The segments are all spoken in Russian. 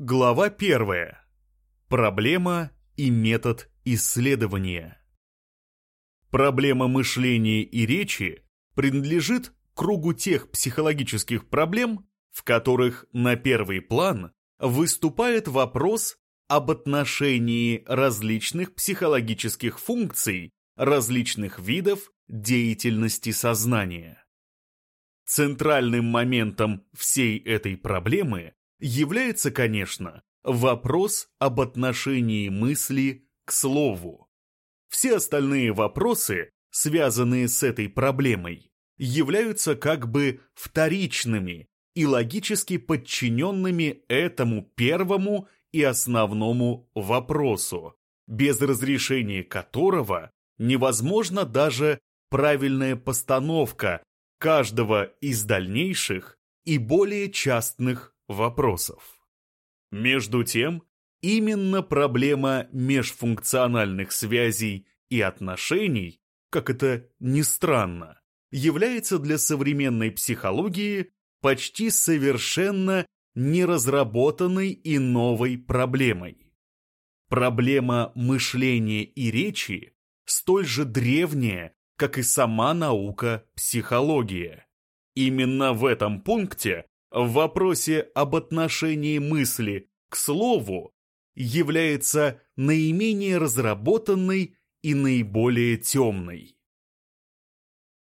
Глава первая. Проблема и метод исследования. Проблема мышления и речи принадлежит кругу тех психологических проблем, в которых на первый план выступает вопрос об отношении различных психологических функций различных видов деятельности сознания. Центральным моментом всей этой проблемы является, конечно, вопрос об отношении мысли к слову. Все остальные вопросы, связанные с этой проблемой, являются как бы вторичными и логически подчиненными этому первому и основному вопросу, без разрешения которого невозможна даже правильная постановка каждого из дальнейших и более частных вопросов. Между тем, именно проблема межфункциональных связей и отношений, как это ни странно, является для современной психологии почти совершенно неразработанной и новой проблемой. Проблема мышления и речи столь же древняя, как и сама наука психология. Именно в этом пункте в вопросе об отношении мысли к слову является наименее разработанной и наиболее темной.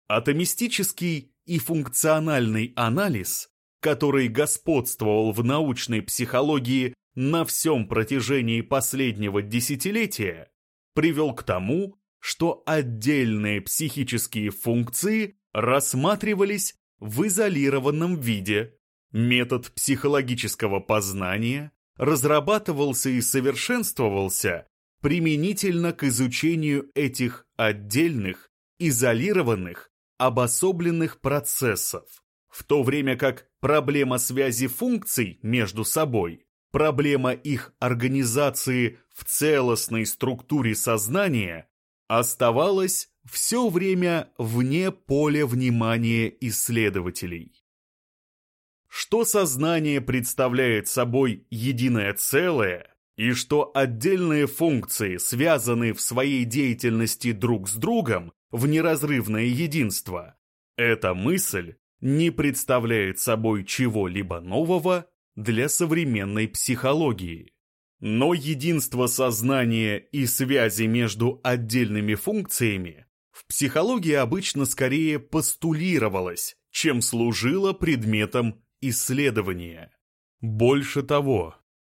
Атомистический и функциональный анализ, который господствовал в научной психологии на всем протяжении последнего десятилетия, привел к тому, что отдельные психические функции рассматривались в изолированном виде Метод психологического познания разрабатывался и совершенствовался применительно к изучению этих отдельных, изолированных, обособленных процессов, в то время как проблема связи функций между собой, проблема их организации в целостной структуре сознания оставалась все время вне поля внимания исследователей что сознание представляет собой единое целое и что отдельные функции связаны в своей деятельности друг с другом в неразрывное единство, эта мысль не представляет собой чего-либо нового для современной психологии. Но единство сознания и связи между отдельными функциями в психологии обычно скорее постулировалось, чем служило предметом исследования. Больше того,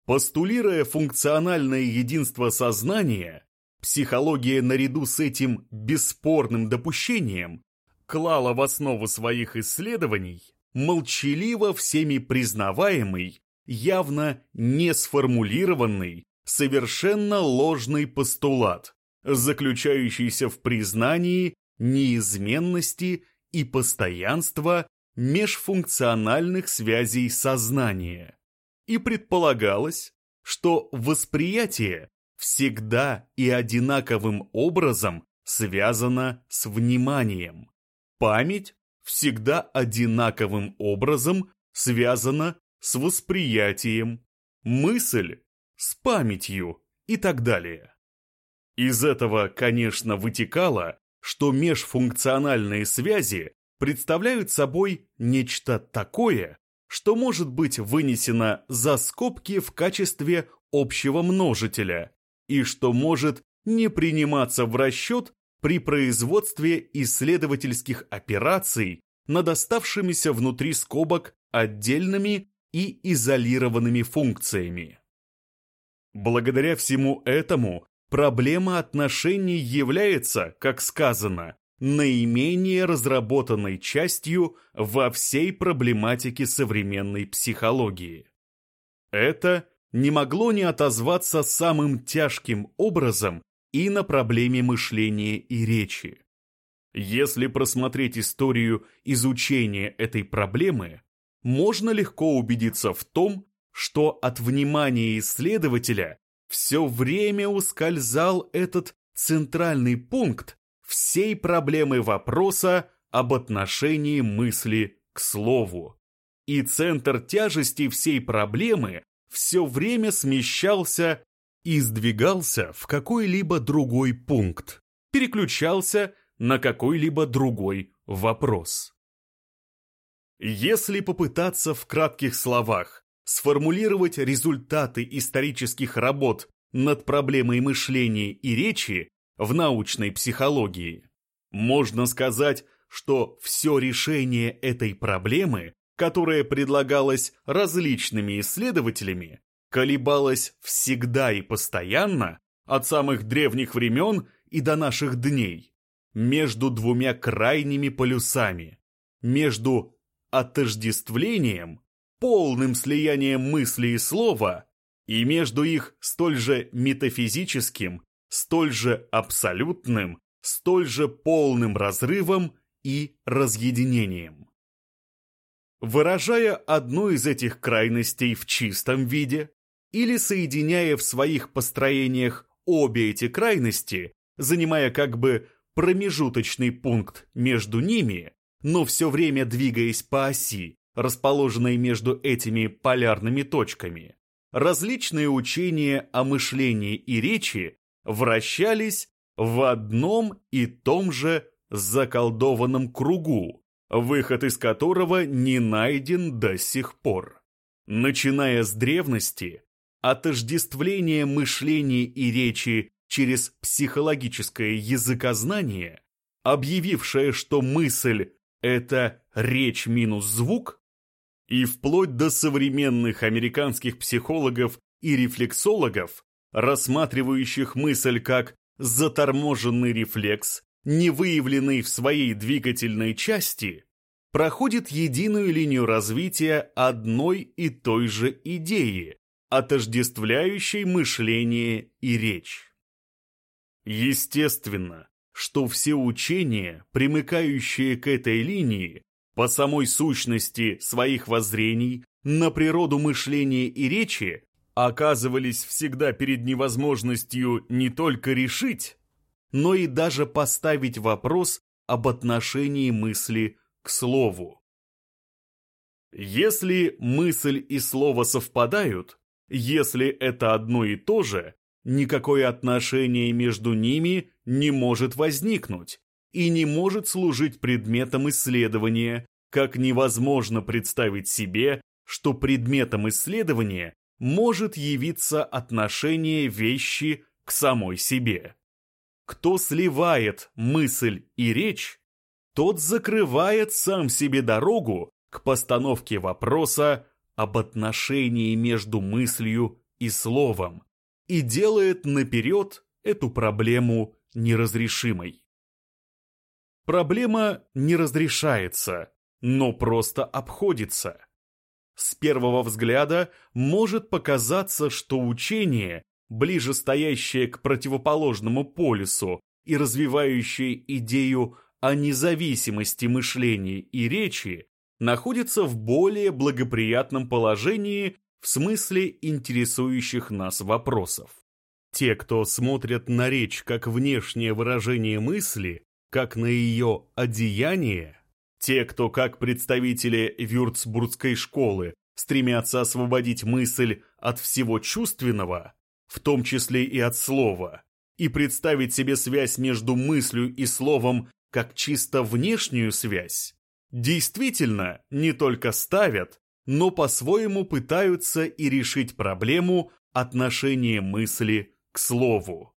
постулируя функциональное единство сознания, психология наряду с этим бесспорным допущением клала в основу своих исследований молчаливо всеми признаваемый, явно не сформулированный, совершенно ложный постулат, заключающийся в признании неизменности и постоянства межфункциональных связей сознания. И предполагалось, что восприятие всегда и одинаковым образом связано с вниманием. Память всегда одинаковым образом связана с восприятием, мысль с памятью и так далее. Из этого, конечно, вытекало, что межфункциональные связи представляют собой нечто такое, что может быть вынесено за скобки в качестве общего множителя и что может не приниматься в расчет при производстве исследовательских операций над оставшимися внутри скобок отдельными и изолированными функциями. Благодаря всему этому проблема отношений является, как сказано, наименее разработанной частью во всей проблематике современной психологии. Это не могло не отозваться самым тяжким образом и на проблеме мышления и речи. Если просмотреть историю изучения этой проблемы, можно легко убедиться в том, что от внимания исследователя все время ускользал этот центральный пункт, всей проблемы вопроса об отношении мысли к слову. И центр тяжести всей проблемы все время смещался и сдвигался в какой-либо другой пункт, переключался на какой-либо другой вопрос. Если попытаться в кратких словах сформулировать результаты исторических работ над проблемой мышления и речи в научной психологии, можно сказать, что все решение этой проблемы, которое предлагалось различными исследователями, колебалось всегда и постоянно, от самых древних времен и до наших дней, между двумя крайними полюсами, между отождествлением, полным слиянием мысли и слова, и между их столь же метафизическим, столь же абсолютным, столь же полным разрывом и разъединением. Выражая одну из этих крайностей в чистом виде или соединяя в своих построениях обе эти крайности, занимая как бы промежуточный пункт между ними, но все время двигаясь по оси, расположенной между этими полярными точками, различные учения о мышлении и речи вращались в одном и том же заколдованном кругу, выход из которого не найден до сих пор. Начиная с древности, отождествление мышления и речи через психологическое языкознание, объявившее, что мысль – это речь минус звук, и вплоть до современных американских психологов и рефлексологов, рассматривающих мысль как заторможенный рефлекс, не выявленный в своей двигательной части, проходит единую линию развития одной и той же идеи, отождествляющей мышление и речь. Естественно, что все учения, примыкающие к этой линии, по самой сущности своих воззрений на природу мышления и речи, оказывались всегда перед невозможностью не только решить, но и даже поставить вопрос об отношении мысли к слову. Если мысль и слово совпадают, если это одно и то же, никакое отношение между ними не может возникнуть и не может служить предметом исследования, как невозможно представить себе, что предметом исследования может явиться отношение вещи к самой себе. Кто сливает мысль и речь, тот закрывает сам себе дорогу к постановке вопроса об отношении между мыслью и словом и делает наперед эту проблему неразрешимой. Проблема не разрешается, но просто обходится. С первого взгляда может показаться, что учение, ближе стоящее к противоположному полюсу и развивающее идею о независимости мышления и речи, находится в более благоприятном положении в смысле интересующих нас вопросов. Те, кто смотрят на речь как внешнее выражение мысли, как на ее одеяние, те, кто, как представители Вюрцбургской школы, стремятся освободить мысль от всего чувственного, в том числе и от слова, и представить себе связь между мыслью и словом как чисто внешнюю связь, действительно не только ставят, но по-своему пытаются и решить проблему отношения мысли к слову.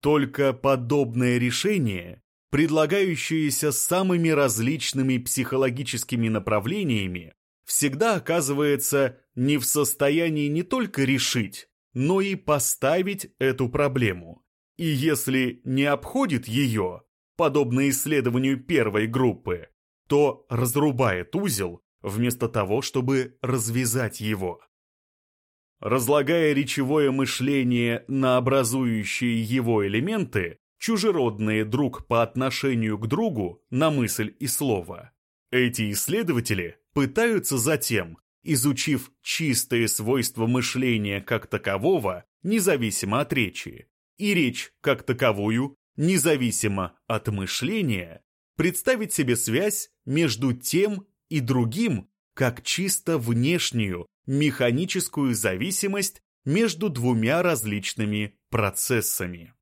Только подобное решение предлагающиеся самыми различными психологическими направлениями, всегда оказывается не в состоянии не только решить, но и поставить эту проблему. И если не обходит ее, подобно исследованию первой группы, то разрубает узел вместо того, чтобы развязать его. Разлагая речевое мышление на образующие его элементы, чужеродные друг по отношению к другу на мысль и слово. Эти исследователи пытаются затем, изучив чистые свойства мышления как такового, независимо от речи, и речь как таковую, независимо от мышления, представить себе связь между тем и другим как чисто внешнюю, механическую зависимость между двумя различными процессами.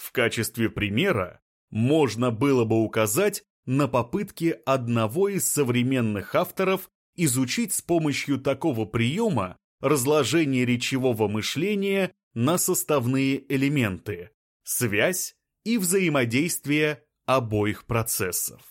В качестве примера можно было бы указать на попытки одного из современных авторов изучить с помощью такого приема разложение речевого мышления на составные элементы, связь и взаимодействие обоих процессов.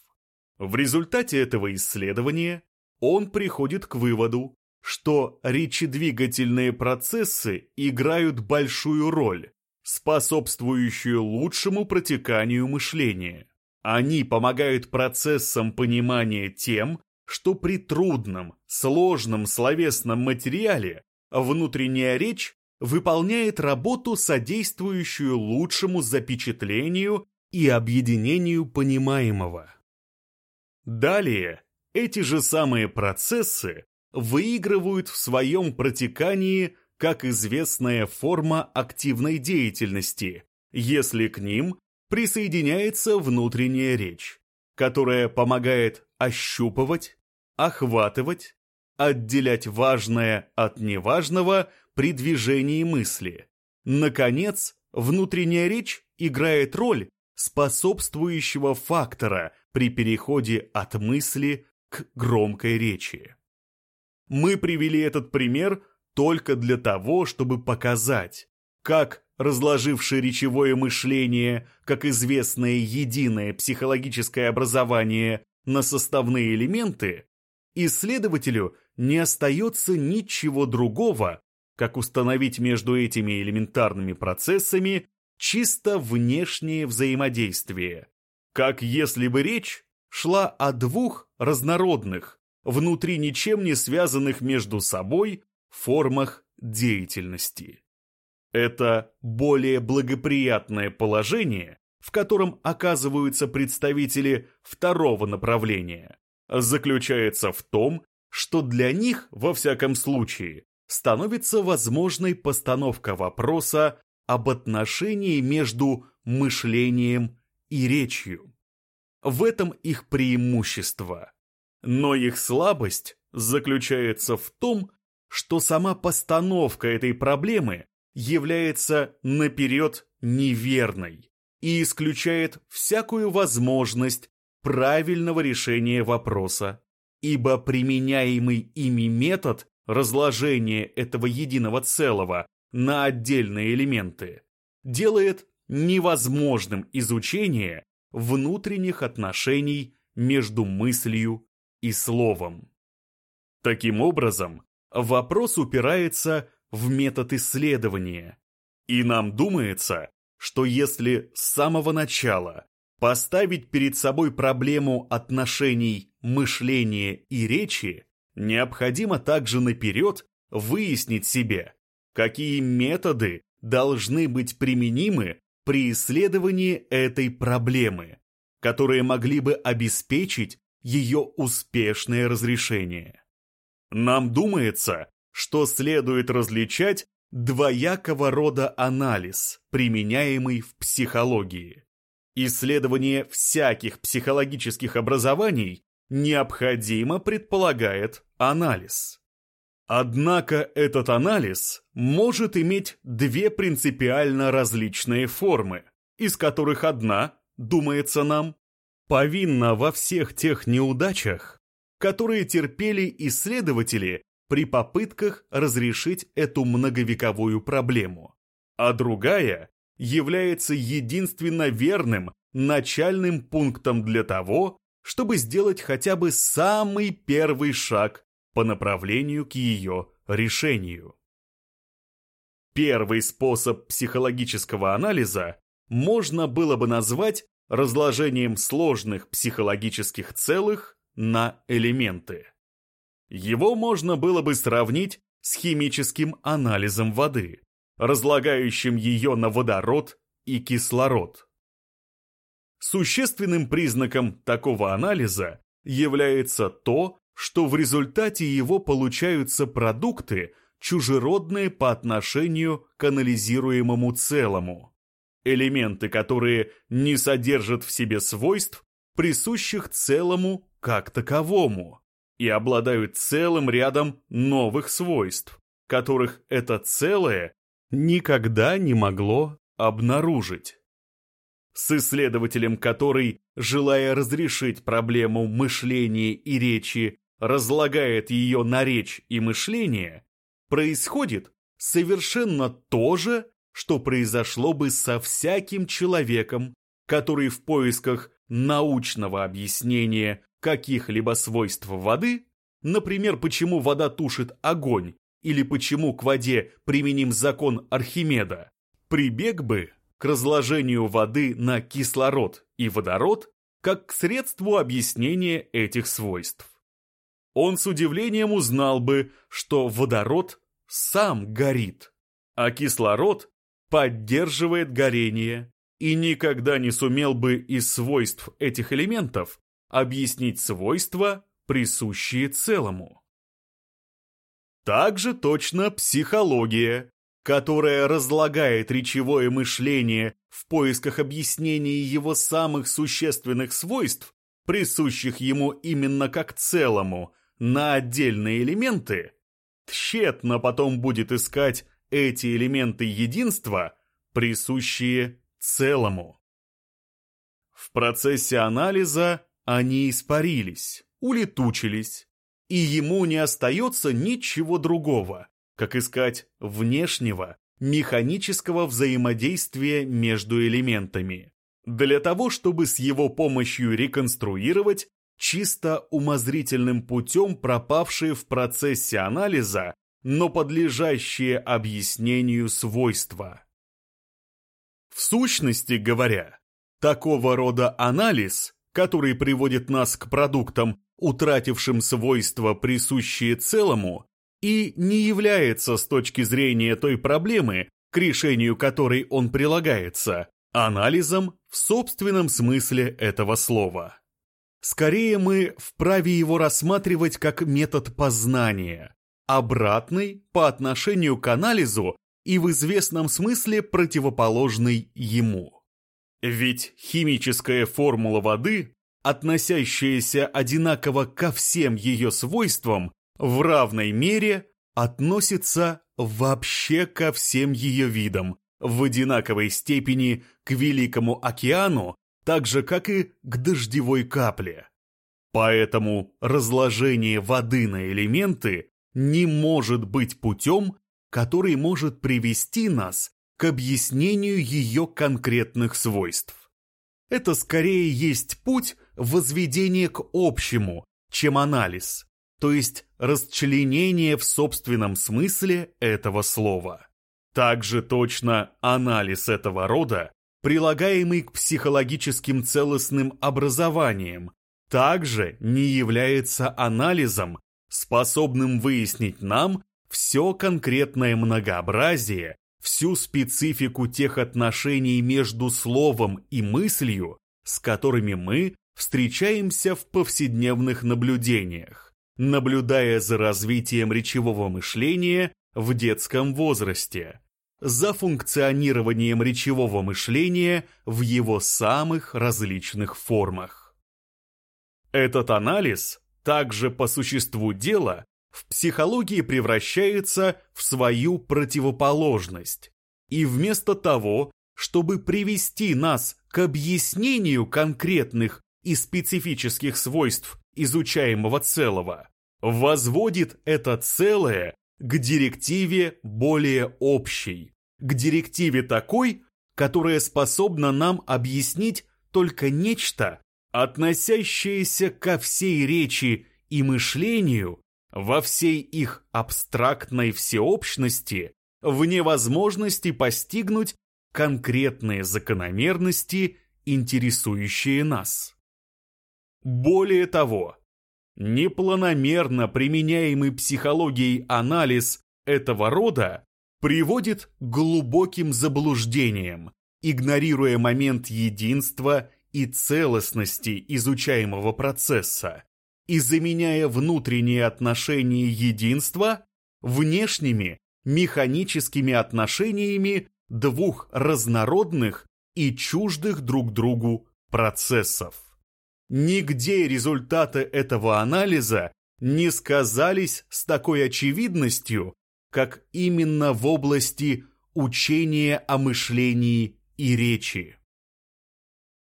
В результате этого исследования он приходит к выводу, что речедвигательные процессы играют большую роль, способствующую лучшему протеканию мышления. Они помогают процессам понимания тем, что при трудном, сложном словесном материале внутренняя речь выполняет работу, содействующую лучшему запечатлению и объединению понимаемого. Далее эти же самые процессы выигрывают в своем протекании как известная форма активной деятельности, если к ним присоединяется внутренняя речь, которая помогает ощупывать, охватывать, отделять важное от неважного при движении мысли. Наконец, внутренняя речь играет роль способствующего фактора при переходе от мысли к громкой речи. Мы привели этот пример только для того, чтобы показать, как разложившее речевое мышление, как известное единое психологическое образование на составные элементы, исследователю не остается ничего другого, как установить между этими элементарными процессами чисто внешнее взаимодействие, как если бы речь шла о двух разнородных, внутри ничем не связанных между собой формах деятельности. Это более благоприятное положение, в котором оказываются представители второго направления, заключается в том, что для них, во всяком случае, становится возможной постановка вопроса об отношении между мышлением и речью. В этом их преимущество. Но их слабость заключается в том, что сама постановка этой проблемы является наперед неверной и исключает всякую возможность правильного решения вопроса, ибо применяемый ими метод разложения этого единого целого на отдельные элементы делает невозможным изучение внутренних отношений между мыслью и словом. Таким образом, вопрос упирается в метод исследования, и нам думается, что если с самого начала поставить перед собой проблему отношений мышления и речи, необходимо также наперед выяснить себе, какие методы должны быть применимы при исследовании этой проблемы, которые могли бы обеспечить ее успешное разрешение. Нам думается, что следует различать двоякого рода анализ, применяемый в психологии. Исследование всяких психологических образований необходимо предполагает анализ. Однако этот анализ может иметь две принципиально различные формы, из которых одна, думается нам, повинна во всех тех неудачах, которые терпели исследователи при попытках разрешить эту многовековую проблему, а другая является единственно верным начальным пунктом для того, чтобы сделать хотя бы самый первый шаг по направлению к ее решению. Первый способ психологического анализа можно было бы назвать разложением сложных психологических целых на элементы. Его можно было бы сравнить с химическим анализом воды, разлагающим ее на водород и кислород. Существенным признаком такого анализа является то, что в результате его получаются продукты, чужеродные по отношению к анализируемому целому. Элементы, которые не содержат в себе свойств, присущих целому как таковому, и обладают целым рядом новых свойств, которых это целое никогда не могло обнаружить. С исследователем который, желая разрешить проблему мышления и речи, разлагает ее на речь и мышление, происходит совершенно то же, что произошло бы со всяким человеком, который в поисках научного объяснения каких-либо свойств воды, например, почему вода тушит огонь или почему к воде применим закон Архимеда, прибег бы к разложению воды на кислород и водород как к средству объяснения этих свойств. Он с удивлением узнал бы, что водород сам горит, а кислород поддерживает горение и никогда не сумел бы из свойств этих элементов объяснить свойства, присущие целому. Также точно психология, которая разлагает речевое мышление в поисках объяснения его самых существенных свойств, присущих ему именно как целому, на отдельные элементы, тщетно потом будет искать эти элементы единства, присущие целому. В процессе анализа они испарились, улетучились, и ему не остается ничего другого, как искать внешнего, механического взаимодействия между элементами. Для того, чтобы с его помощью реконструировать чисто умозрительным путем пропавшие в процессе анализа, но подлежащие объяснению свойства. В сущности говоря, такого рода анализ, который приводит нас к продуктам, утратившим свойства, присущие целому, и не является с точки зрения той проблемы, к решению которой он прилагается, анализом в собственном смысле этого слова. Скорее мы вправе его рассматривать как метод познания, обратный по отношению к анализу и в известном смысле противоположный ему. Ведь химическая формула воды, относящаяся одинаково ко всем ее свойствам, в равной мере относится вообще ко всем ее видам, в одинаковой степени к Великому океану, так же, как и к дождевой капле. Поэтому разложение воды на элементы не может быть путем, который может привести нас к объяснению ее конкретных свойств. Это скорее есть путь возведения к общему, чем анализ, то есть расчленение в собственном смысле этого слова. Также точно анализ этого рода, прилагаемый к психологическим целостным образованиям, также не является анализом, способным выяснить нам все конкретное многообразие, всю специфику тех отношений между словом и мыслью, с которыми мы встречаемся в повседневных наблюдениях, наблюдая за развитием речевого мышления в детском возрасте, за функционированием речевого мышления в его самых различных формах. Этот анализ также по существу дела в психологии превращается в свою противоположность. И вместо того, чтобы привести нас к объяснению конкретных и специфических свойств изучаемого целого, возводит это целое к директиве более общей, к директиве такой, которая способна нам объяснить только нечто, относящееся ко всей речи и мышлению во всей их абстрактной всеобщности, в невозможности постигнуть конкретные закономерности, интересующие нас. Более того, непланомерно применяемый психологией анализ этого рода приводит к глубоким заблуждениям, игнорируя момент единства и целостности изучаемого процесса и заменяя внутренние отношения единства внешними механическими отношениями двух разнородных и чуждых друг другу процессов. Нигде результаты этого анализа не сказались с такой очевидностью, как именно в области учения о мышлении и речи.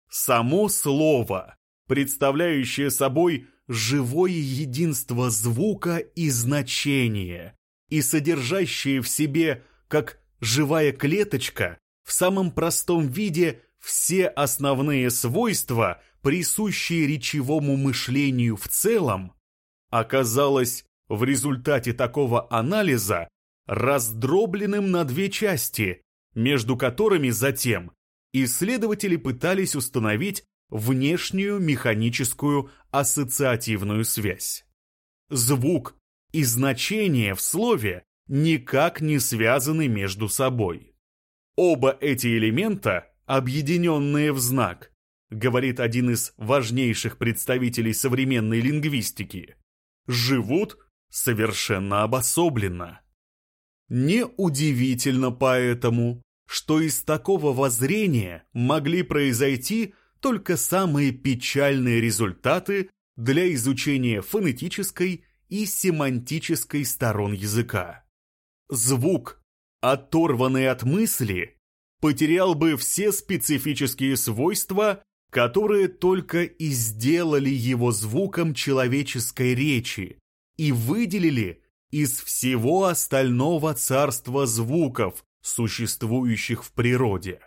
Само слово, представляющее собой живое единство звука и значения, и содержащее в себе, как живая клеточка, в самом простом виде все основные свойства, присущие речевому мышлению в целом, оказалось в результате такого анализа раздробленным на две части, между которыми затем исследователи пытались установить внешнюю механическую ассоциативную связь. Звук и значение в слове никак не связаны между собой. Оба эти элемента, объединенные в знак, говорит один из важнейших представителей современной лингвистики, живут совершенно обособленно. Неудивительно поэтому, что из такого воззрения могли произойти только самые печальные результаты для изучения фонетической и семантической сторон языка. Звук, оторванный от мысли, потерял бы все специфические свойства, которые только и сделали его звуком человеческой речи и выделили из всего остального царства звуков, существующих в природе.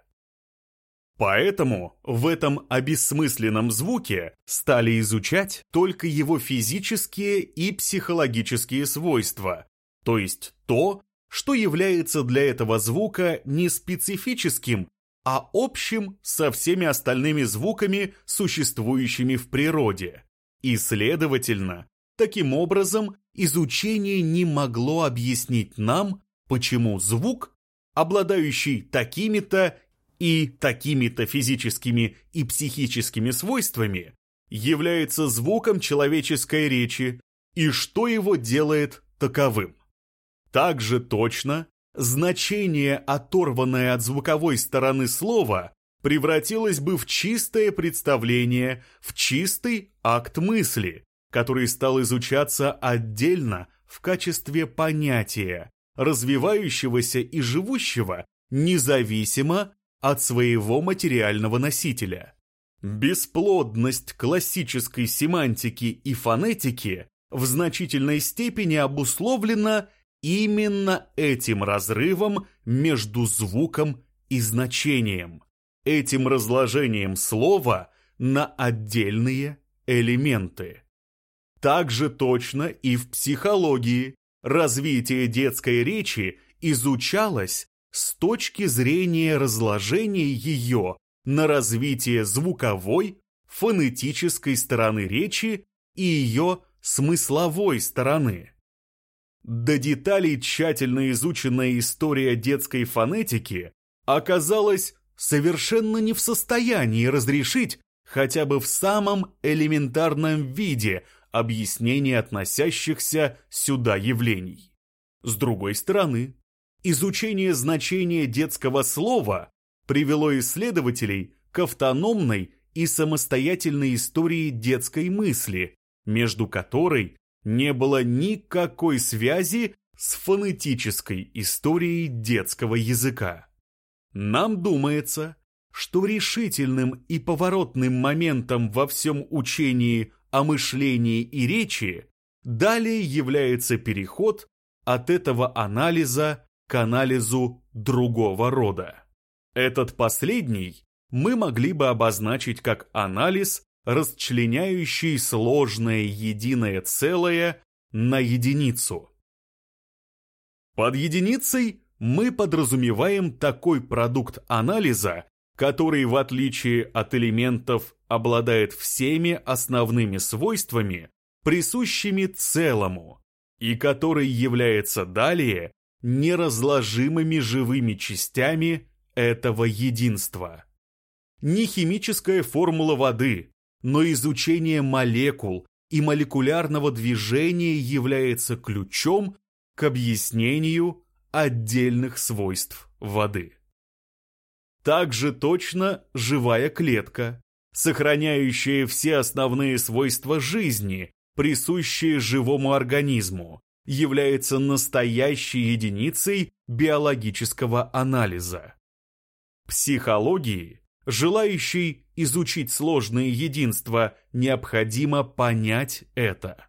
Поэтому в этом обессмысленном звуке стали изучать только его физические и психологические свойства, то есть то, что является для этого звука не специфическим, а общим со всеми остальными звуками, существующими в природе. И, следовательно, таким образом изучение не могло объяснить нам, почему звук, обладающий такими-то и такими-то физическими и психическими свойствами, является звуком человеческой речи и что его делает таковым. Также точно значение, оторванное от звуковой стороны слова, превратилось бы в чистое представление, в чистый акт мысли, который стал изучаться отдельно в качестве понятия, развивающегося и живущего независимо от своего материального носителя. Бесплодность классической семантики и фонетики в значительной степени обусловлена именно этим разрывом между звуком и значением, этим разложением слова на отдельные элементы. Так же точно и в психологии развитие детской речи изучалось с точки зрения разложения ее на развитие звуковой, фонетической стороны речи и ее смысловой стороны. До деталей тщательно изученная история детской фонетики оказалась совершенно не в состоянии разрешить хотя бы в самом элементарном виде объяснение относящихся сюда явлений. С другой стороны, Изучение значения детского слова привело исследователей к автономной и самостоятельной истории детской мысли, между которой не было никакой связи с фонетической историей детского языка. Нам думается, что решительным и поворотным моментом во всем учении о мышлении и речи далее является переход от этого анализа к анализу другого рода. Этот последний мы могли бы обозначить как анализ, расчленяющий сложное единое целое на единицу. Под единицей мы подразумеваем такой продукт анализа, который, в отличие от элементов, обладает всеми основными свойствами, присущими целому, и который является далее неразложимыми живыми частями этого единства. Не химическая формула воды, но изучение молекул и молекулярного движения является ключом к объяснению отдельных свойств воды. Также точно живая клетка, сохраняющая все основные свойства жизни, присущее живому организму, является настоящей единицей биологического анализа. Психологии, желающей изучить сложные единства, необходимо понять это.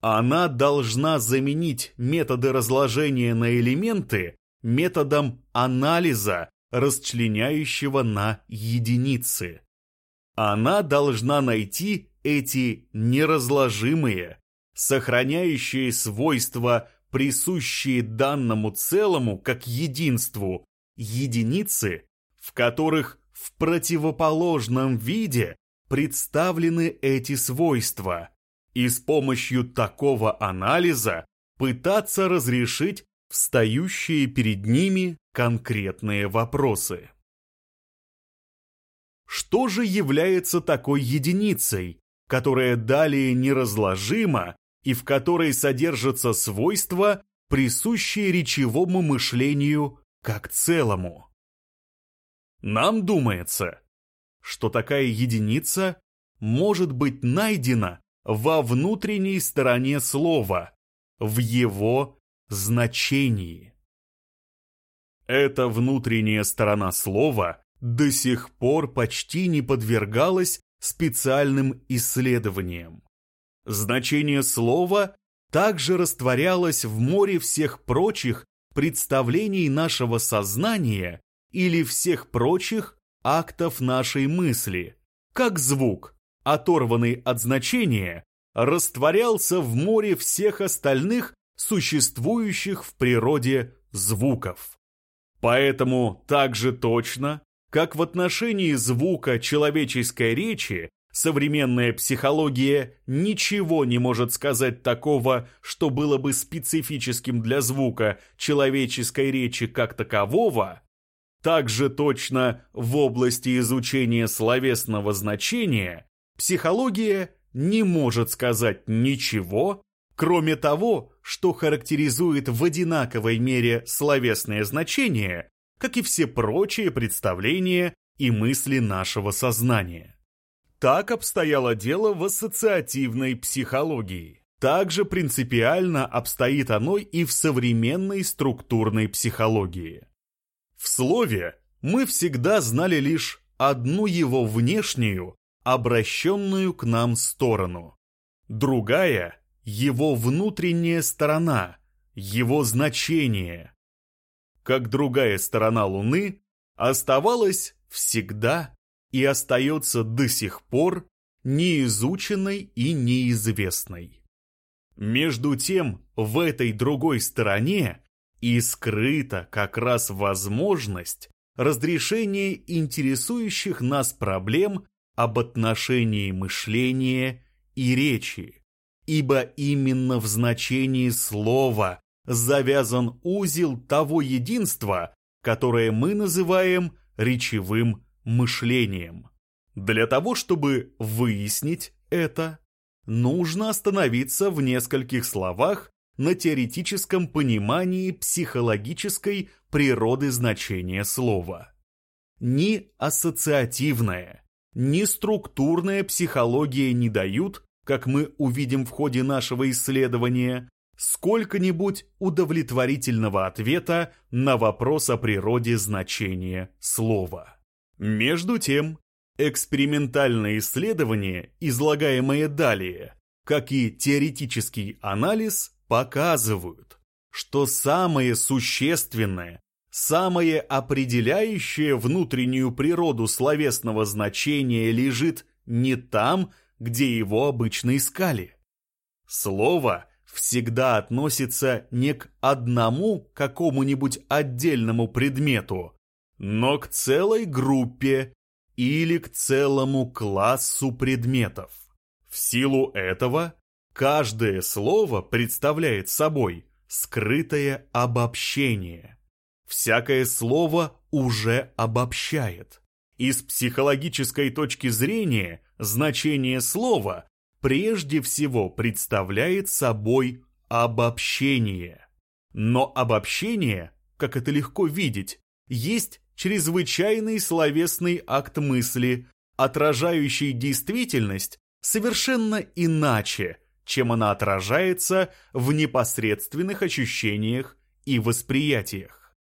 Она должна заменить методы разложения на элементы методом анализа, расчленяющего на единицы. Она должна найти эти неразложимые, сохраняющие свойства, присущие данному целому как единству, единицы, в которых в противоположном виде представлены эти свойства, и с помощью такого анализа пытаться разрешить встающие перед ними конкретные вопросы. Что же является такой единицей, которая далее неразложима и в которой содержатся свойства, присущие речевому мышлению как целому? Нам думается, что такая единица может быть найдена во внутренней стороне слова, в его значении. Эта внутренняя сторона слова до сих пор почти не подвергалась специальным исследованиям. Значение слова также растворялось в море всех прочих представлений нашего сознания или всех прочих актов нашей мысли, как звук, оторванный от значения, растворялся в море всех остальных существующих в природе звуков. Поэтому так же точно, как в отношении звука человеческой речи, современная психология ничего не может сказать такого, что было бы специфическим для звука человеческой речи как такового, так же точно в области изучения словесного значения психология не может сказать ничего, кроме того, что характеризует в одинаковой мере словесное значение, как и все прочие представления и мысли нашего сознания. Так обстояло дело в ассоциативной психологии. Также принципиально обстоит оно и в современной структурной психологии. В слове мы всегда знали лишь одну его внешнюю, обращенную к нам сторону. Другая его внутренняя сторона, его значение. Как другая сторона Луны, оставалась всегда и остается до сих пор неизученной и неизвестной. Между тем, в этой другой стороне и скрыта как раз возможность разрешения интересующих нас проблем об отношении мышления и речи ибо именно в значении слова завязан узел того единства, которое мы называем речевым мышлением. Для того, чтобы выяснить это, нужно остановиться в нескольких словах на теоретическом понимании психологической природы значения слова. Ни ассоциативная, ни структурная психология не дают как мы увидим в ходе нашего исследования, сколько-нибудь удовлетворительного ответа на вопрос о природе значения слова. Между тем, экспериментальное исследование, излагаемое далее, как и теоретический анализ, показывают, что самое существенное, самое определяющее внутреннюю природу словесного значения лежит не там, где его обычно искали. Слово всегда относится не к одному какому-нибудь отдельному предмету, но к целой группе или к целому классу предметов. В силу этого каждое слово представляет собой скрытое обобщение. Всякое слово уже обобщает. И с психологической точки зрения значение слова прежде всего представляет собой обобщение. Но обобщение, как это легко видеть, есть чрезвычайный словесный акт мысли, отражающий действительность совершенно иначе, чем она отражается в непосредственных ощущениях и восприятиях.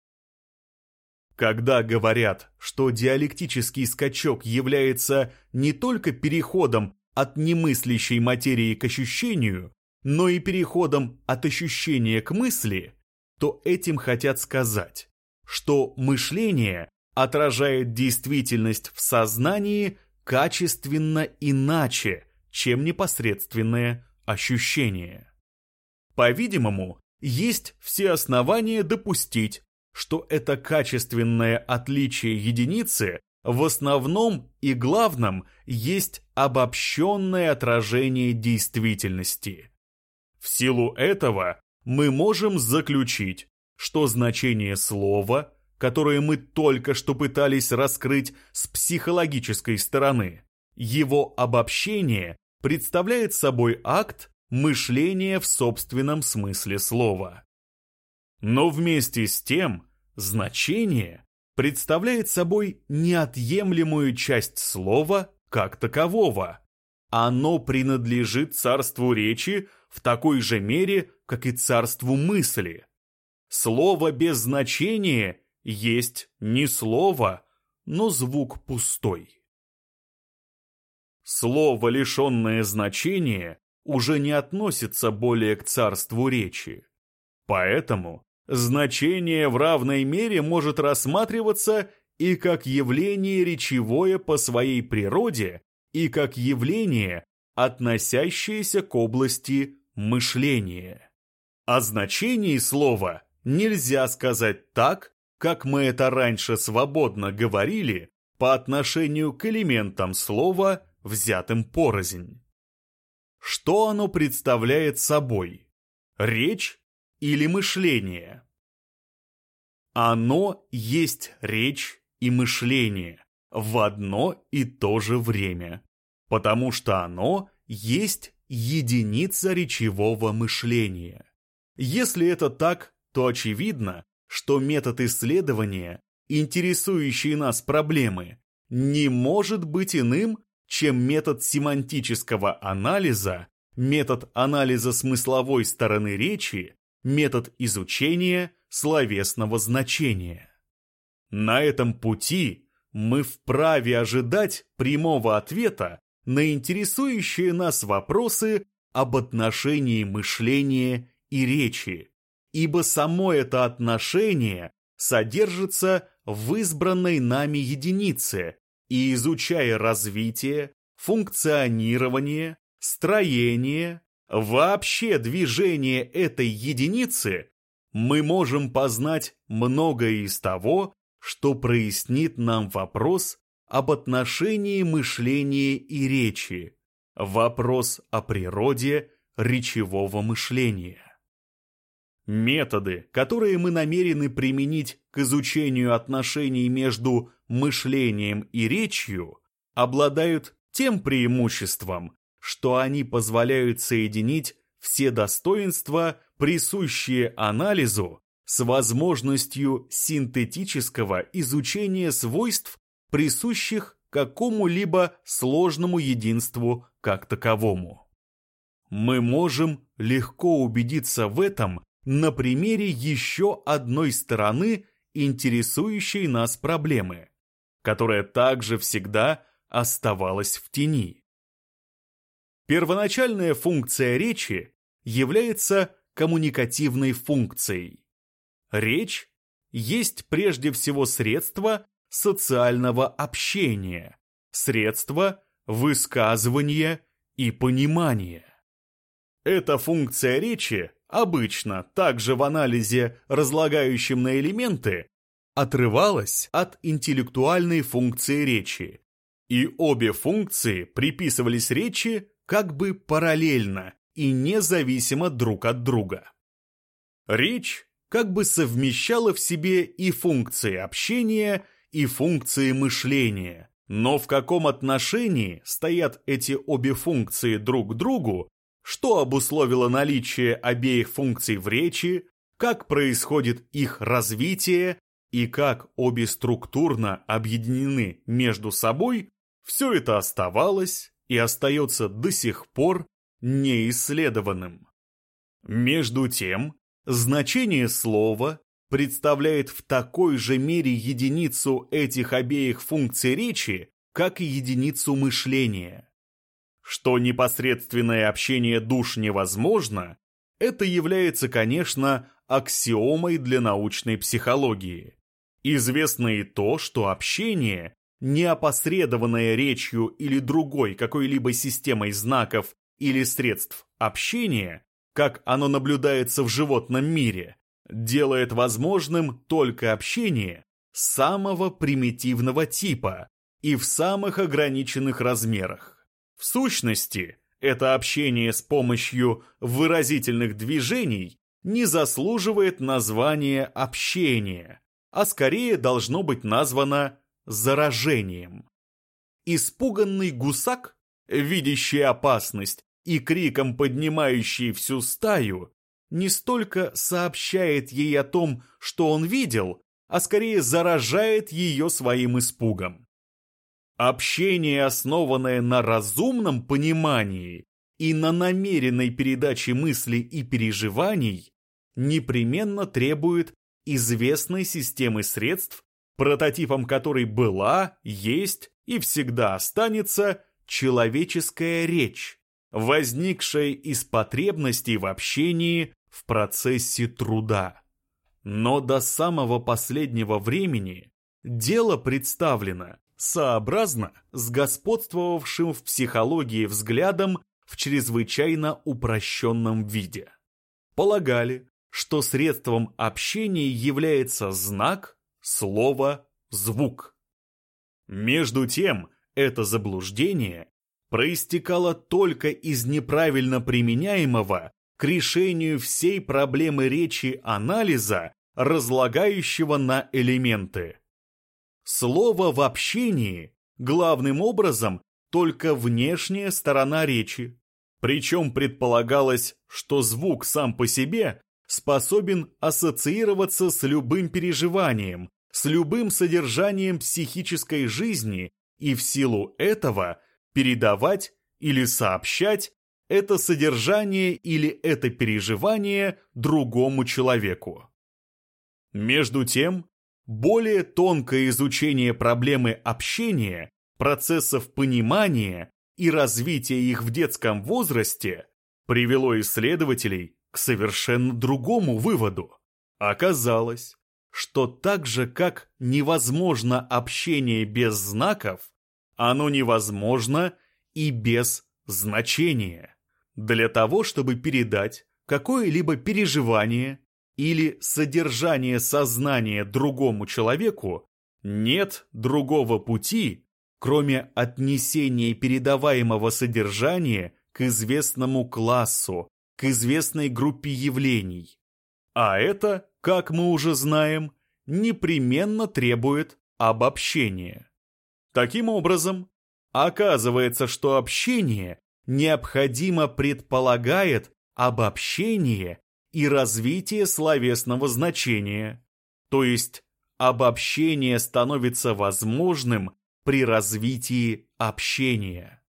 Когда говорят, что диалектический скачок является не только переходом от немыслящей материи к ощущению, но и переходом от ощущения к мысли, то этим хотят сказать, что мышление отражает действительность в сознании качественно иначе, чем непосредственное ощущение. По-видимому, есть все основания допустить, что это качественное отличие единицы в основном и главном есть обобщенное отражение действительности. В силу этого мы можем заключить, что значение слова, которое мы только что пытались раскрыть с психологической стороны, его обобщение представляет собой акт мышления в собственном смысле слова. Но вместе с тем значение представляет собой неотъемлемую часть слова как такового. Оно принадлежит царству речи в такой же мере, как и царству мысли. Слово без значения есть не слово, но звук пустой. Слово, лишенное значения, уже не относится более к царству речи. Поэтому значение в равной мере может рассматриваться и как явление речевое по своей природе, и как явление, относящееся к области мышления. О значении слова нельзя сказать так, как мы это раньше свободно говорили по отношению к элементам слова, взятым порознь. Что оно представляет собой? Речь или мышление? Оно есть речь и мышление в одно и то же время, потому что оно есть единица речевого мышления. Если это так, то очевидно, что метод исследования, интересующий нас проблемы, не может быть иным, чем метод семантического анализа, метод анализа смысловой стороны речи, метод изучения словесного значения. На этом пути мы вправе ожидать прямого ответа на интересующие нас вопросы об отношении мышления и речи, ибо само это отношение содержится в избранной нами единице, и изучая развитие, функционирование, строение, вообще движение этой единицы, мы можем познать многое из того, что прояснит нам вопрос об отношении мышления и речи, вопрос о природе речевого мышления. Методы, которые мы намерены применить к изучению отношений между мышлением и речью, обладают тем преимуществом, что они позволяют соединить все достоинства, присущие анализу, с возможностью синтетического изучения свойств присущих какому-либо сложному единству как таковому. Мы можем легко убедиться в этом на примере еще одной стороны интересующей нас проблемы, которая также всегда оставалась в тени. Первоначальная функция речи является коммуникативной функцией. Речь есть прежде всего средство социального общения, средство высказывания и понимания. Эта функция речи обычно также в анализе, разлагающем на элементы, отрывалась от интеллектуальной функции речи, и обе функции приписывались речи как бы параллельно и независимо друг от друга. Речь как бы совмещала в себе и функции общения, и функции мышления. Но в каком отношении стоят эти обе функции друг к другу, что обусловило наличие обеих функций в речи, как происходит их развитие и как обе структурно объединены между собой, все это оставалось и остается до сих пор неисследованным. Между тем, значение слова представляет в такой же мере единицу этих обеих функций речи, как и единицу мышления. Что непосредственное общение душ невозможно, это является, конечно, аксиомой для научной психологии. Известно и то, что общение, не опосредованное речью или другой какой-либо системой знаков или средств общения, как оно наблюдается в животном мире, делает возможным только общение самого примитивного типа и в самых ограниченных размерах. В сущности, это общение с помощью выразительных движений не заслуживает названия общения, а скорее должно быть названо заражением. Испуганный гусак, видящий опасность и криком поднимающий всю стаю, не столько сообщает ей о том, что он видел, а скорее заражает ее своим испугом. Общение, основанное на разумном понимании и на намеренной передаче мыслей и переживаний, непременно требует известной системы средств, прототипом которой была, есть и всегда останется человеческая речь, возникшая из потребностей в общении в процессе труда. Но до самого последнего времени дело представлено сообразно с господствовавшим в психологии взглядом в чрезвычайно упрощенном виде. Полагали, что средством общения является знак, слово, звук. Между тем, это заблуждение проистекало только из неправильно применяемого к решению всей проблемы речи анализа, разлагающего на элементы. Слово в общении главным образом только внешняя сторона речи. Причем предполагалось, что звук сам по себе способен ассоциироваться с любым переживанием, с любым содержанием психической жизни и в силу этого передавать или сообщать это содержание или это переживание другому человеку. Между тем, более тонкое изучение проблемы общения, процессов понимания и развития их в детском возрасте привело исследователей к совершенно другому выводу. Оказалось, что так же, как невозможно общение без знаков, оно невозможно и без значения. Для того, чтобы передать какое-либо переживание или содержание сознания другому человеку, нет другого пути, кроме отнесения передаваемого содержания к известному классу, к известной группе явлений. А это, как мы уже знаем, непременно требует обобщения. Таким образом, оказывается, что общение необходимо предполагает обобщение и развитие словесного значения, то есть обобщение становится возможным при развитии общения.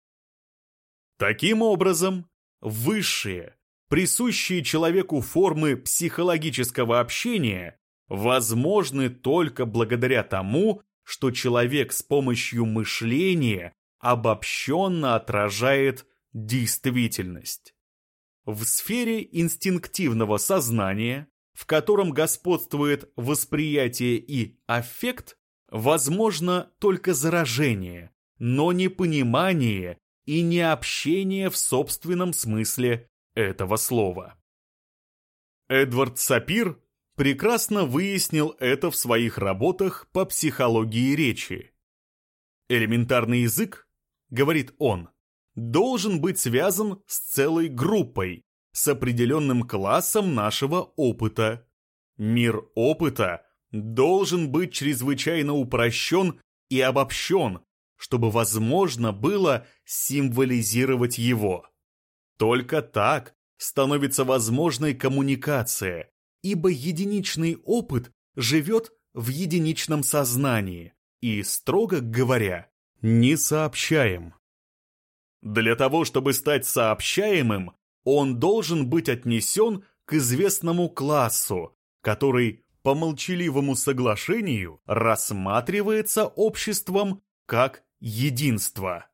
Таким образом, высшие, присущие человеку формы психологического общения возможны только благодаря тому, что человек с помощью мышления обобщенно отражает действительность. В сфере инстинктивного сознания, в котором господствует восприятие и аффект, возможно только заражение, но не понимание и не общение в собственном смысле этого слова. Эдвард Сапир прекрасно выяснил это в своих работах по психологии речи. Элементарный язык, говорит он, должен быть связан с целой группой, с определенным классом нашего опыта. Мир опыта должен быть чрезвычайно упрощен и обобщен, чтобы возможно было символизировать его. Только так становится возможной коммуникация, ибо единичный опыт живет в единичном сознании и, строго говоря, не сообщаем. Для того, чтобы стать сообщаемым, он должен быть отнесен к известному классу, который по молчаливому соглашению рассматривается обществом как единство.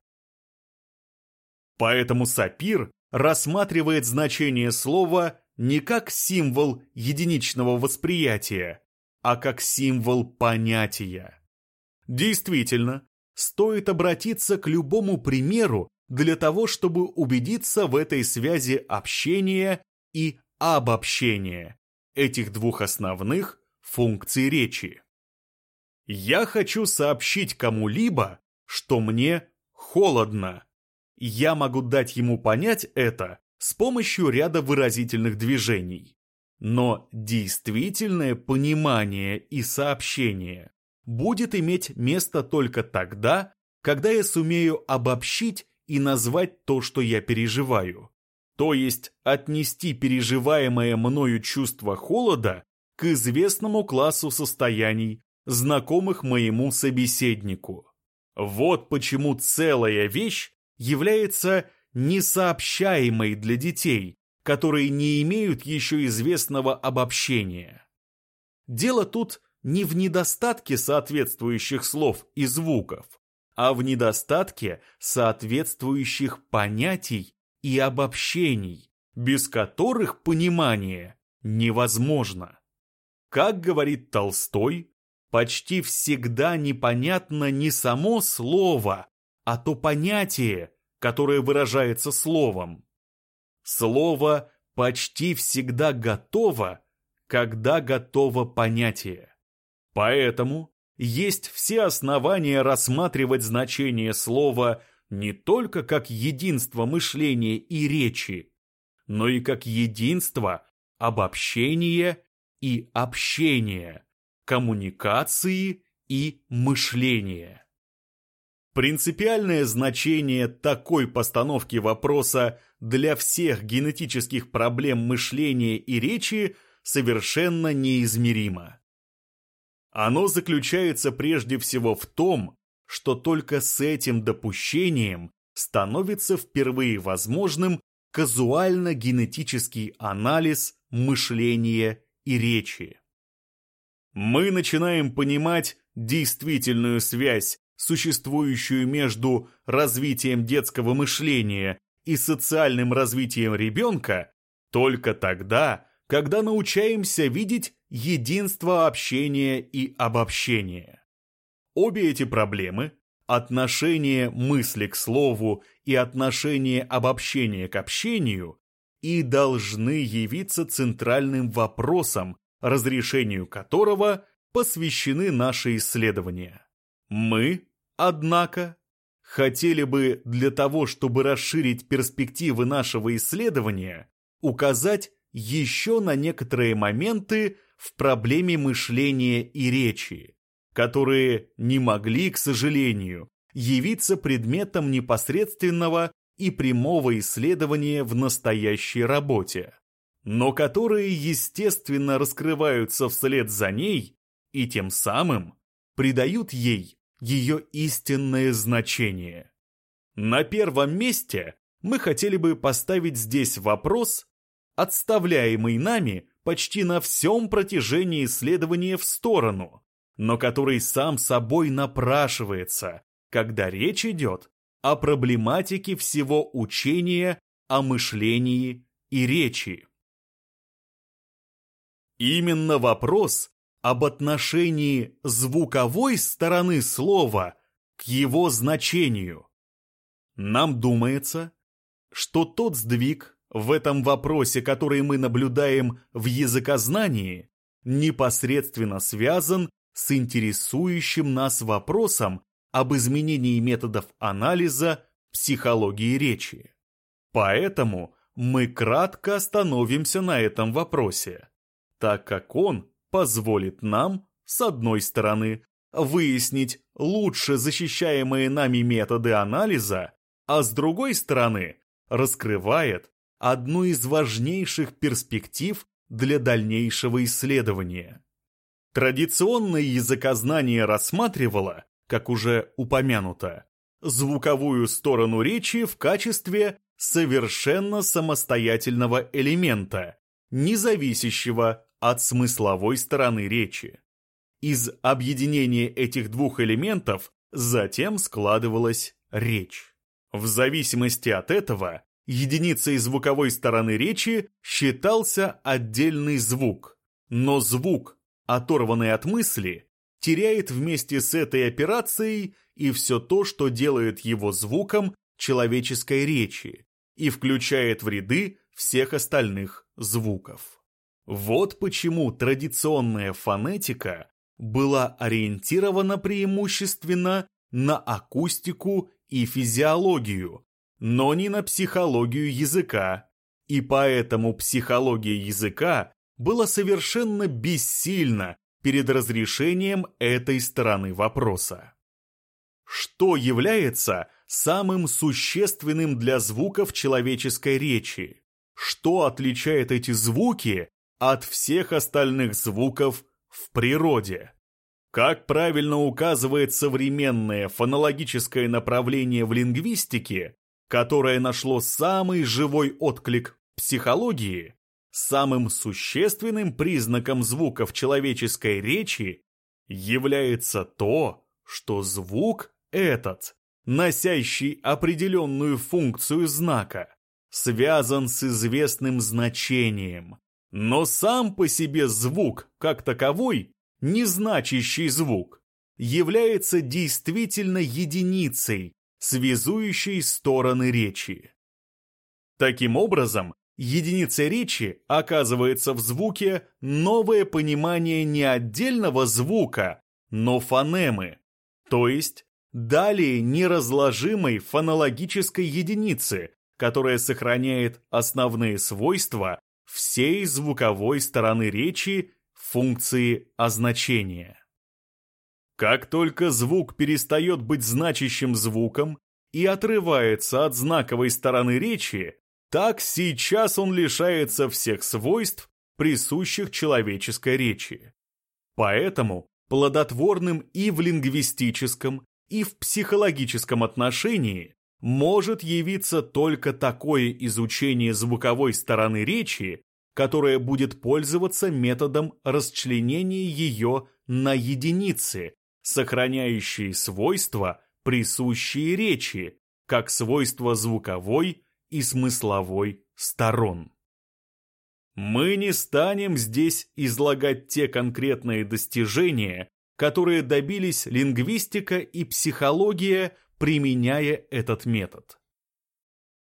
Поэтому Сапир рассматривает значение слова не как символ единичного восприятия, а как символ понятия. Действительно, стоит обратиться к любому примеру для того, чтобы убедиться в этой связи общения и обобщения, этих двух основных функций речи. Я хочу сообщить кому-либо, что мне холодно. Я могу дать ему понять это с помощью ряда выразительных движений. Но действительное понимание и сообщение будет иметь место только тогда, когда я сумею обобщить и назвать то, что я переживаю. То есть отнести переживаемое мною чувство холода к известному классу состояний, знакомых моему собеседнику. Вот почему целая вещь является несообщаемой для детей, которые не имеют еще известного обобщения. Дело тут не в недостатке соответствующих слов и звуков, а в недостатке соответствующих понятий и обобщений, без которых понимание невозможно. Как говорит Толстой, почти всегда непонятно не само слово, а то понятие, которое выражается словом. Слово почти всегда готово, когда готово понятие. Поэтому есть все основания рассматривать значение слова не только как единство мышления и речи, но и как единство обобщения и общения, коммуникации и мышления. Принципиальное значение такой постановки вопроса для всех генетических проблем мышления и речи совершенно неизмеримо. Оно заключается прежде всего в том, что только с этим допущением становится впервые возможным казуально-генетический анализ мышления и речи. Мы начинаем понимать действительную связь, существующую между развитием детского мышления и социальным развитием ребенка, только тогда, когда научаемся видеть единство общения и обобщения. Обе эти проблемы – отношение мысли к слову и отношение обобщения к общению – и должны явиться центральным вопросом, разрешению которого посвящены наши исследования. Мы, однако, хотели бы для того, чтобы расширить перспективы нашего исследования, указать еще на некоторые моменты в проблеме мышления и речи, которые не могли, к сожалению, явиться предметом непосредственного и прямого исследования в настоящей работе, но которые, естественно, раскрываются вслед за ней и тем самым придают ей ее истинное значение. На первом месте мы хотели бы поставить здесь вопрос, отставляемый нами почти на всем протяжении исследования в сторону, но который сам собой напрашивается, когда речь идет о проблематике всего учения о мышлении и речи. Именно вопрос об отношении звуковой стороны слова к его значению. Нам думается, что тот сдвиг в этом вопросе, который мы наблюдаем в языкознании, непосредственно связан с интересующим нас вопросом об изменении методов анализа психологии речи. Поэтому мы кратко остановимся на этом вопросе, так как он позволит нам, с одной стороны, выяснить лучше защищаемые нами методы анализа, а с другой стороны, раскрывает одну из важнейших перспектив для дальнейшего исследования. Традиционное языкознание рассматривало, как уже упомянуто, звуковую сторону речи в качестве совершенно самостоятельного элемента, не зависящего от смысловой стороны речи. Из объединения этих двух элементов затем складывалась речь. В зависимости от этого, единицей звуковой стороны речи считался отдельный звук, но звук, оторванный от мысли, теряет вместе с этой операцией и все то, что делает его звуком человеческой речи, и включает в ряды всех остальных звуков. Вот почему традиционная фонетика была ориентирована преимущественно на акустику и физиологию, но не на психологию языка, и поэтому психология языка была совершенно бессильна перед разрешением этой стороны вопроса. Что является самым существенным для звуков человеческой речи? Что отличает эти звуки от всех остальных звуков в природе? Как правильно указывает современное фонологическое направление в лингвистике, которое нашло самый живой отклик психологии, самым существенным признаком звуков человеческой речи является то, что звук этот, носящий определенную функцию знака, связан с известным значением. Но сам по себе звук, как таковой, незначащий звук, является действительно единицей, связующей стороны речи. Таким образом, единицей речи оказывается в звуке новое понимание не отдельного звука, но фонемы, то есть далее неразложимой фонологической единицы, которая сохраняет основные свойства всей звуковой стороны речи функции означения. Как только звук перестает быть значащим звуком и отрывается от знаковой стороны речи, так сейчас он лишается всех свойств, присущих человеческой речи. Поэтому плодотворным и в лингвистическом, и в психологическом отношении может явиться только такое изучение звуковой стороны речи, которое будет пользоваться методом расчленения ее на единицы, сохраняющие свойства, присущие речи, как свойства звуковой и смысловой сторон. Мы не станем здесь излагать те конкретные достижения, которые добились лингвистика и психология, применяя этот метод.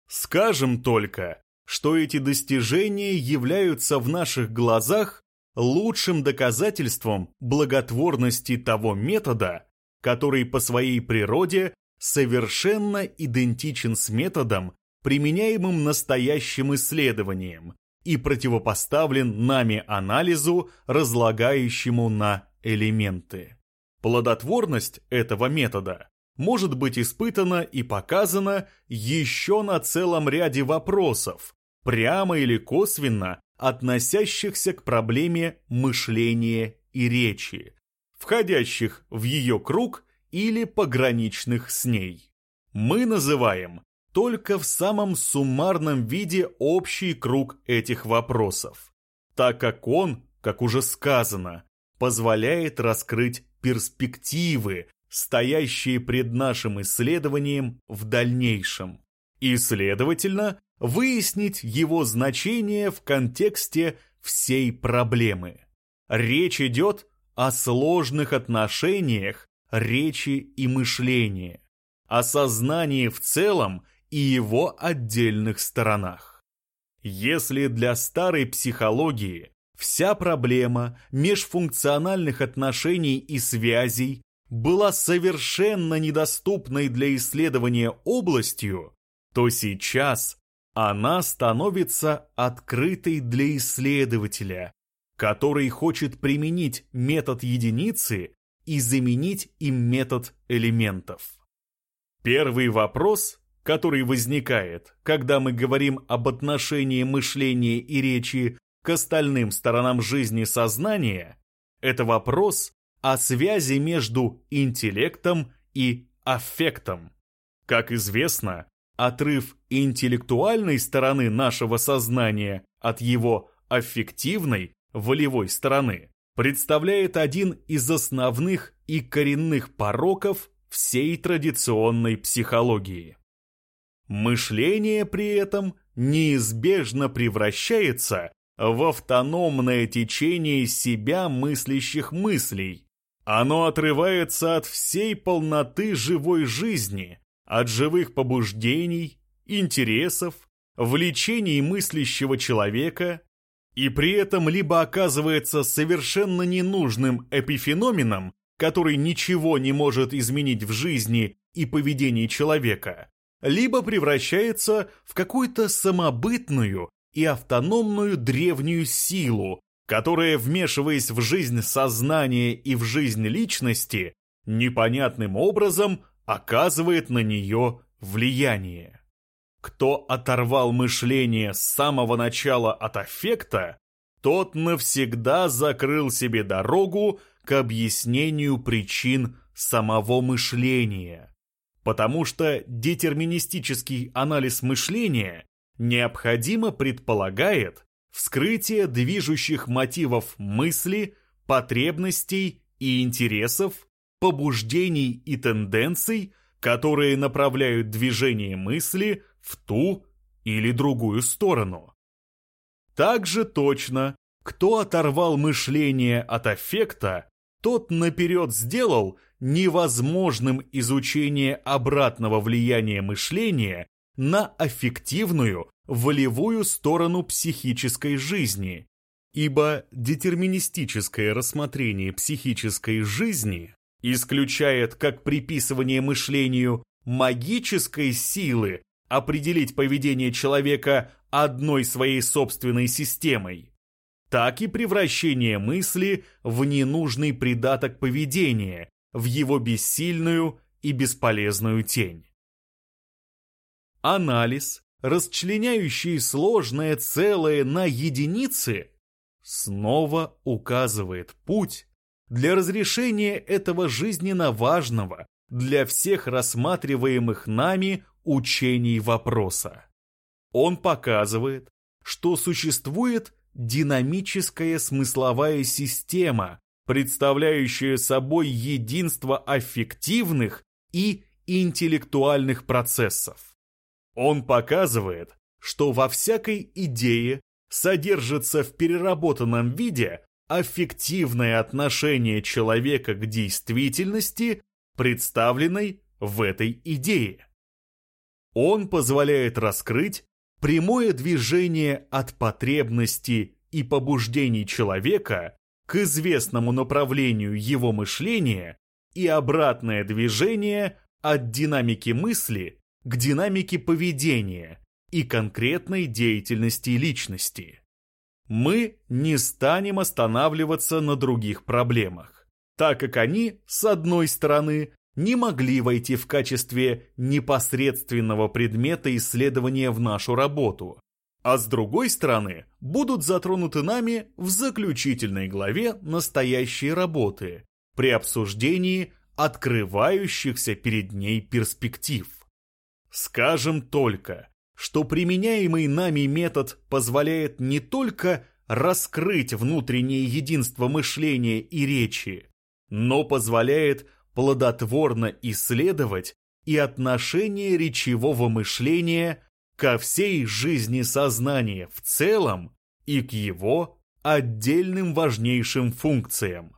Скажем только, что эти достижения являются в наших глазах лучшим доказательством благотворности того метода, который по своей природе совершенно идентичен с методом, применяемым настоящим исследованием и противопоставлен нами анализу, разлагающему на элементы. Плодотворность этого метода может быть испытана и показана еще на целом ряде вопросов, прямо или косвенно относящихся к проблеме мышления и речи, входящих в ее круг или пограничных с ней. Мы называем только в самом суммарном виде общий круг этих вопросов, так как он, как уже сказано, позволяет раскрыть перспективы, стоящие пред нашим исследованием в дальнейшем, и, следовательно, выяснить его значение в контексте всей проблемы. Речь идет о сложных отношениях речи и мышления, о сознании в целом и его отдельных сторонах. Если для старой психологии вся проблема межфункциональных отношений и связей была совершенно недоступной для исследования областью, то сейчас она становится открытой для исследователя, который хочет применить метод единицы и заменить им метод элементов. Первый вопрос который возникает, когда мы говорим об отношении мышления и речи к остальным сторонам жизни сознания, это вопрос о связи между интеллектом и аффектом. Как известно, отрыв интеллектуальной стороны нашего сознания от его аффективной, волевой стороны представляет один из основных и коренных пороков всей традиционной психологии. Мышление при этом неизбежно превращается в автономное течение себя мыслящих мыслей. Оно отрывается от всей полноты живой жизни, от живых побуждений, интересов, влечений мыслящего человека, и при этом либо оказывается совершенно ненужным эпифеноменом, который ничего не может изменить в жизни и поведении человека, либо превращается в какую-то самобытную и автономную древнюю силу, которая, вмешиваясь в жизнь сознания и в жизнь личности, непонятным образом оказывает на нее влияние. Кто оторвал мышление с самого начала от аффекта, тот навсегда закрыл себе дорогу к объяснению причин самого мышления. Потому что детерминистический анализ мышления необходимо предполагает вскрытие движущих мотивов мысли, потребностей и интересов, побуждений и тенденций, которые направляют движение мысли в ту или другую сторону. Также точно, кто оторвал мышление от аффекта, тот наперед сделал невозможным изучение обратного влияния мышления на аффективную, волевую сторону психической жизни, ибо детерминистическое рассмотрение психической жизни исключает как приписывание мышлению магической силы определить поведение человека одной своей собственной системой, так и превращение мысли в ненужный придаток поведения, в его бессильную и бесполезную тень. Анализ, расчленяющий сложное целое на единицы, снова указывает путь для разрешения этого жизненно важного для всех рассматриваемых нами учений вопроса. Он показывает, что существует динамическая смысловая система, представляющая собой единство аффективных и интеллектуальных процессов. Он показывает, что во всякой идее содержится в переработанном виде аффективное отношение человека к действительности, представленной в этой идее. Он позволяет раскрыть прямое движение от потребности и побуждений человека к известному направлению его мышления и обратное движение от динамики мысли к динамике поведения и конкретной деятельности личности. Мы не станем останавливаться на других проблемах, так как они, с одной стороны, не могли войти в качестве непосредственного предмета исследования в нашу работу, а с другой стороны будут затронуты нами в заключительной главе настоящей работы при обсуждении открывающихся перед ней перспектив. Скажем только, что применяемый нами метод позволяет не только раскрыть внутреннее единство мышления и речи, но позволяет плодотворно исследовать и отношение речевого мышления ко всей жизни сознания в целом и к его отдельным важнейшим функциям.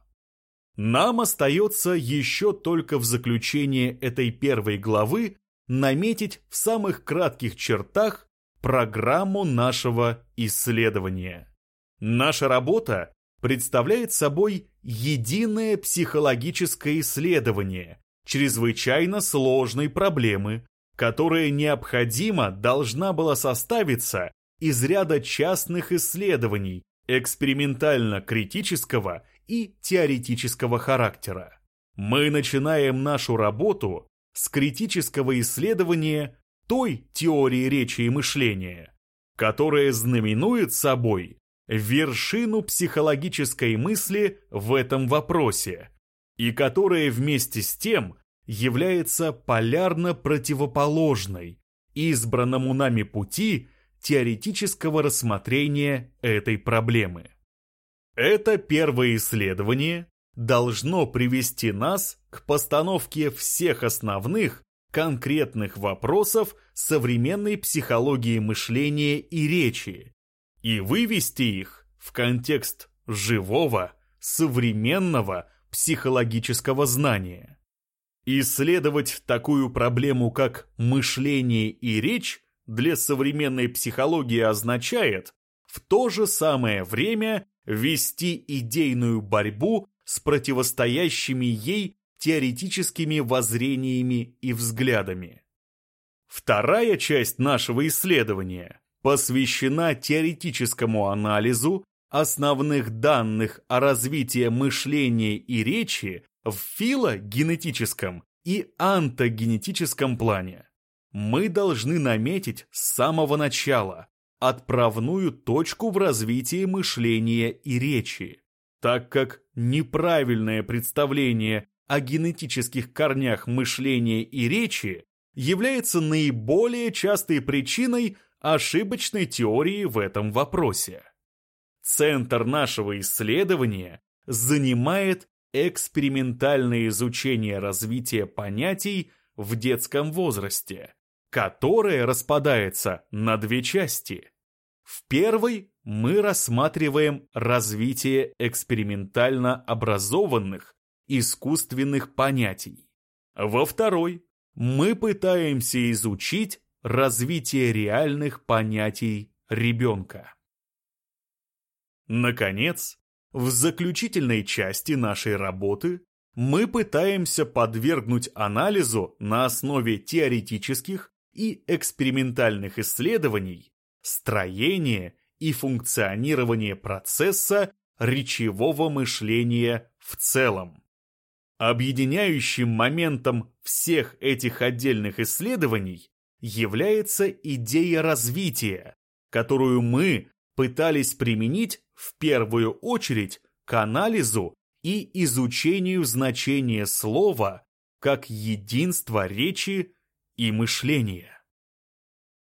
Нам остается еще только в заключение этой первой главы наметить в самых кратких чертах программу нашего исследования. Наша работа представляет собой единое психологическое исследование чрезвычайно сложной проблемы, которая необходимо должна была составиться из ряда частных исследований экспериментально-критического и теоретического характера. Мы начинаем нашу работу с критического исследования той теории речи и мышления, которая знаменует собой вершину психологической мысли в этом вопросе, и которая вместе с тем является полярно противоположной избранному нами пути теоретического рассмотрения этой проблемы. Это первое исследование должно привести нас к постановке всех основных конкретных вопросов современной психологии мышления и речи и вывести их в контекст живого, современного психологического знания. Исследовать такую проблему, как мышление и речь, для современной психологии означает в то же самое время вести идейную борьбу с противостоящими ей теоретическими воззрениями и взглядами. Вторая часть нашего исследования посвящена теоретическому анализу основных данных о развитии мышления и речи в филогенетическом и антогенетическом плане. Мы должны наметить с самого начала отправную точку в развитии мышления и речи, так как неправильное представление о генетических корнях мышления и речи является наиболее частой причиной ошибочной теории в этом вопросе. Центр нашего исследования занимает экспериментальное изучение развития понятий в детском возрасте, которое распадается на две части. В первой мы рассматриваем развитие экспериментально образованных искусственных понятий. Во второй мы пытаемся изучить развитие реальных понятий ребенка. Наконец, в заключительной части нашей работы мы пытаемся подвергнуть анализу на основе теоретических и экспериментальных исследований строение и функционирование процесса речевого мышления в целом. Объединяющим моментом всех этих отдельных исследований является идея развития, которую мы пытались применить в первую очередь к анализу и изучению значения слова как единства речи и мышления.